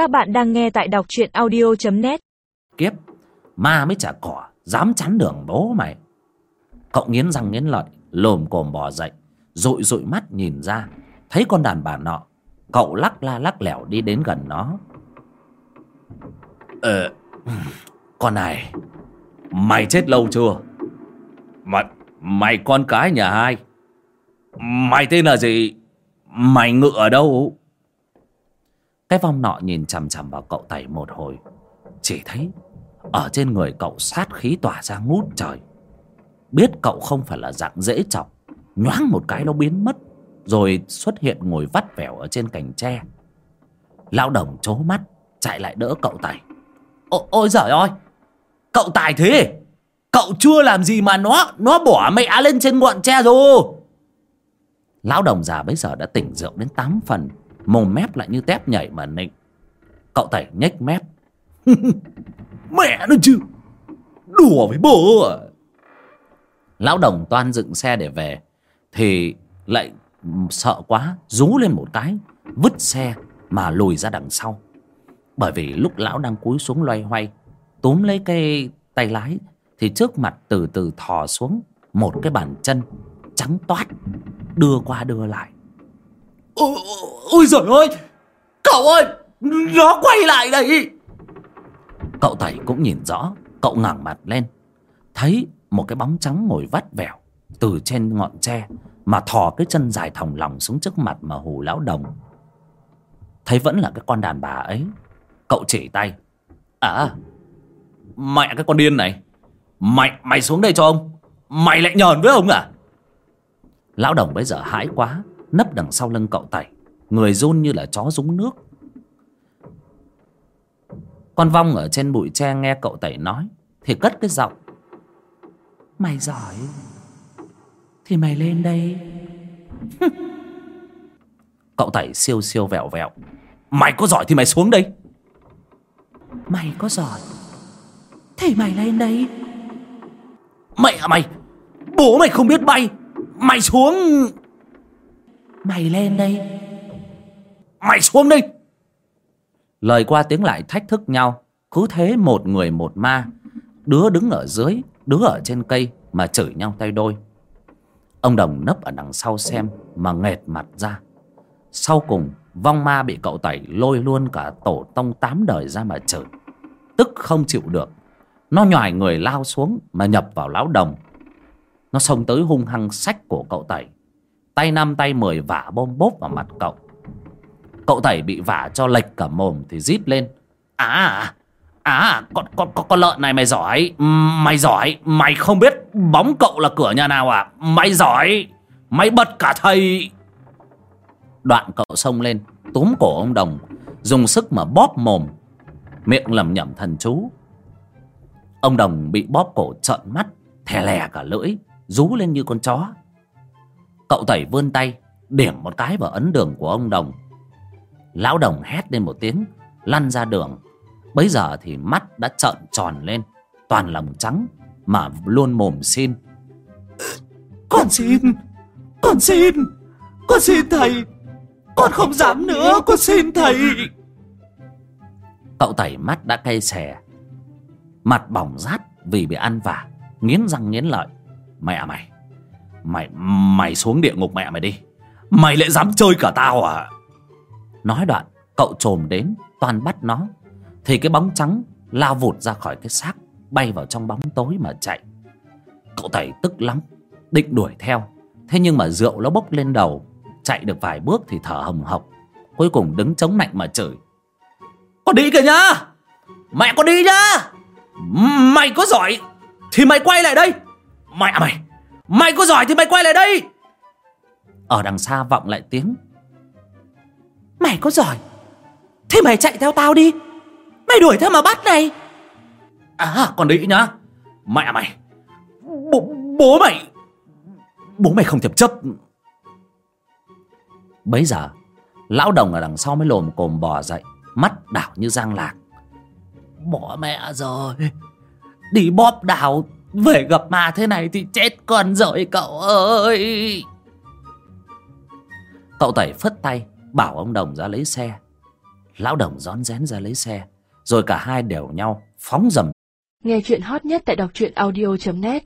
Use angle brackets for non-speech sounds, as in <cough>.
Các bạn đang nghe tại đọc truyện audio.net Kiếp Ma mới chả cỏ Dám chắn đường bố mày. Cậu nghiến răng nghiến lợi Lồm cồm bò dậy Rụi rụi mắt nhìn ra. Thấy con đàn bà nọ Cậu lắc la lắc lẻo đi đến gần nó. Ờ Con này Mày chết lâu chưa? Mày, mày con cái nhà ai? Mày tên là gì? Mày ngựa ở đâu? Cái vong nọ nhìn chằm chằm vào cậu tẩy một hồi. Chỉ thấy Ở trên người cậu sát khí tỏa ra ngút trời. Biết cậu không phải là dạng dễ chọc Nhoáng một cái nó biến mất Rồi xuất hiện ngồi vắt vẻo ở trên cành tre. Lão đồng chố mắt Chạy lại đỡ cậu tẩy. Ôi, ôi giời ơi! Cậu tài thế? Cậu chưa làm gì mà nó Nó bỏ mẹ lên trên ngọn tre rồi! Lão đồng già bây giờ đã tỉnh rượu đến 8 phần. Mồm mép lại như tép nhảy mà nịnh Cậu tẩy nhếch mép. <laughs> Mẹ nó chứ. Đùa với bố à. Lão đồng toan dựng xe để về, Thì lại sợ quá, Rú lên một cái, Vứt xe mà lùi ra đằng sau. Bởi vì lúc lão đang cúi xuống loay hoay, Túm lấy cái tay lái, Thì trước mặt từ từ thò xuống Một cái bàn chân Trắng toát, Đưa qua đưa lại. Ôi, ôi giời ơi Cậu ơi Nó quay lại đây. Cậu Tẩy cũng nhìn rõ Cậu ngẩng mặt lên Thấy một cái bóng trắng ngồi vắt vẻo Từ trên ngọn tre Mà thò cái chân dài thòng lòng xuống trước mặt mà hù lão đồng. Thấy vẫn là cái con đàn bà ấy Cậu chỉ tay. À Mẹ cái con điên này Mày mày xuống đây cho ông Mày lại nhờn với ông à? Lão đồng bây giờ hãi quá Nấp đằng sau lưng cậu tẩy. Người run như là chó rúng nước. Con vong ở trên bụi tre nghe cậu tẩy nói Thì cất cái giọng. Mày giỏi. Thì mày lên đây. <laughs> Cậu tẩy siêu siêu vẹo vẹo. Mày có giỏi thì mày xuống đây. Mày có giỏi Thì mày lên đây. Mẹ mày Bố mày không biết bay. Mày xuống Mày lên đây. Mày xuống đây Lời qua tiếng lại thách thức nhau. Cứ thế một người một ma, Đứa đứng ở dưới, Đứa ở trên cây Mà chửi nhau tay đôi. Ông Đồng nấp ở đằng sau xem Mà nghệt mặt ra. Sau cùng, Vong ma bị cậu tẩy lôi luôn cả tổ tông tám đời ra mà chửi. Tức không chịu được. Nó nhòi người lao xuống Mà nhập vào lão đồng. Nó xông tới hung hăng sách của cậu tẩy. Tay năm tay mười vả bom bốp vào mặt cậu. Cậu thầy bị vả cho lệch cả mồm Thì rít lên. À À con, con, con, con lợn này mày giỏi. Mày giỏi. Mày không biết bóng cậu là cửa nhà nào à? Mày giỏi. Mày bật cả thầy. Đoạn cậu xông lên Túm cổ ông Đồng Dùng sức mà bóp mồm. Miệng lẩm nhẩm thần chú. Ông Đồng bị bóp cổ trợn mắt Thè lè cả lưỡi Rú lên như con chó. Cậu tẩy vươn tay Điểm một cái vào ấn đường của ông Đồng. Lão Đồng hét lên một tiếng Lăn ra đường. Bấy giờ thì mắt đã trợn tròn lên Toàn lòng trắng Mà luôn mồm xin. Con xin Con xin Con xin thầy. Con không dám nữa Con xin thầy. Cậu tẩy mắt đã cay xè. Mặt bỏng rát vì bị ăn vả Nghiến răng nghiến lợi. Mẹ mày Mày mày xuống địa ngục mẹ mày đi. Mày lại dám chơi cả tao à? Nói đoạn, Cậu trồm đến toàn bắt nó. Thì cái bóng trắng lao vụt ra khỏi cái xác, Bay vào trong bóng tối mà chạy. Cậu tẩy tức lắm, Định đuổi theo. Thế nhưng mà rượu nó bốc lên đầu, Chạy được vài bước thì thở hồng hộc, Cuối cùng đứng chống nạnh mà chửi. Con đi kìa nhá! Mẹ con đi nhá! Mày có giỏi Thì mày quay lại đây! Mẹ mày! Mày có giỏi thì mày quay lại đây. Ở đằng xa vọng lại tiếng. Mày có giỏi Thì mày chạy theo tao đi. Mày đuổi theo mà bắt này. À còn đi nhá. Mẹ mày. Bố, bố mày. Bố mày không thèm chấp Bấy giờ Lão đồng ở đằng sau mới lồm cồm bò dậy. Mắt đảo như giang lạc. Bỏ mẹ rồi. Đi bóp đảo. Về gặp ma thế này thì chết con rồi, cậu ơi. Cậu tẩy phất tay, Bảo ông đồng ra lấy xe. Lão đồng rón rén ra lấy xe, rồi cả hai đều nhau phóng dầm. Nghe chuyện hot nhất tại đọc truyện audio.net